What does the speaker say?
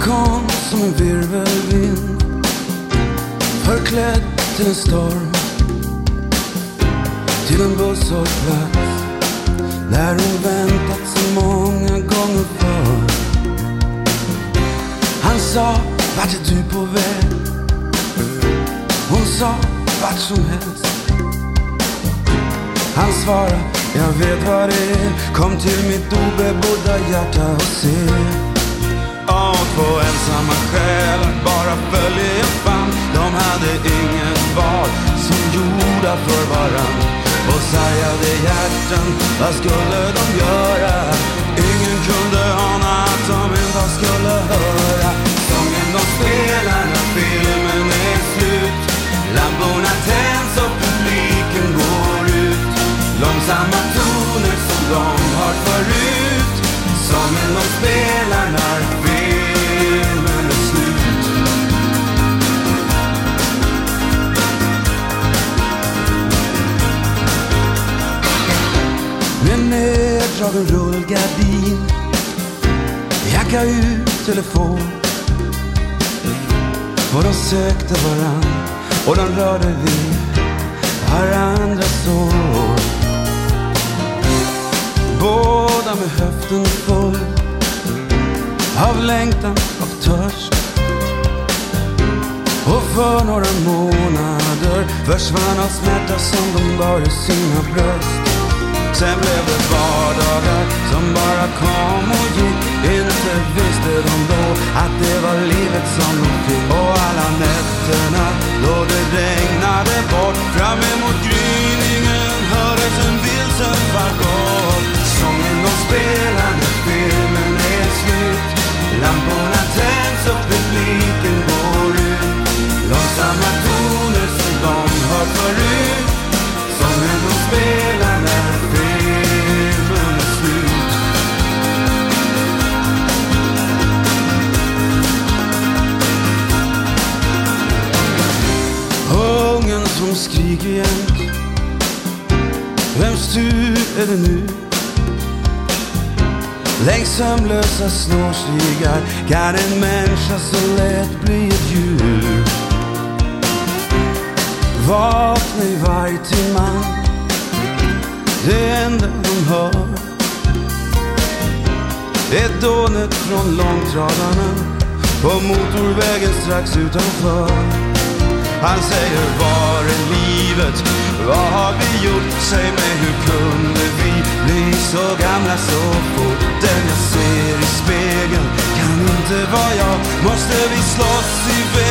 kom som en virvelvind Förklädd till en storm. Till en busshållplats Där hon väntat så många gånger förr Han sa, vart är du på väg? Hon sa, vart som helst. Han svarade, jag vet vad det är. Kom till mitt obebodda hjärta och se. Av två ensamma själar bara följer en famn De hade inget val som gjorda för varann. Och sargade hjärtan, vad skulle de göra? Ingen kunde ana att de en dag skulle höra. Sången de spelar när filmen är slut. Lamporna tänds och publiken går ut. Långsamma av en rullgardin. Jacka ut telefon. Och de sökte varann. Och de rörde vid varandras sår Båda med höften full Av längtan och törst. Och för några månader Försvann all smärta som de bar i sina bröst. Sen blev det vardagar som bara kom och gick. Inte visste de då att det var livet som de fick. Och alla nätterna som skriker jämt Vems tur är det nu? Längs sömlösa snårstigar kan en människa så lätt bli ett djur? Vakna i varje timman Det enda de hör är dånet från långtradarna på motorvägen strax utanför. Han säger var är livet? Vad har vi gjort? Säg mig hur kunde vi bli så gamla så fort? Den jag ser i spegeln kan inte vara jag Måste vi slåss i vägen?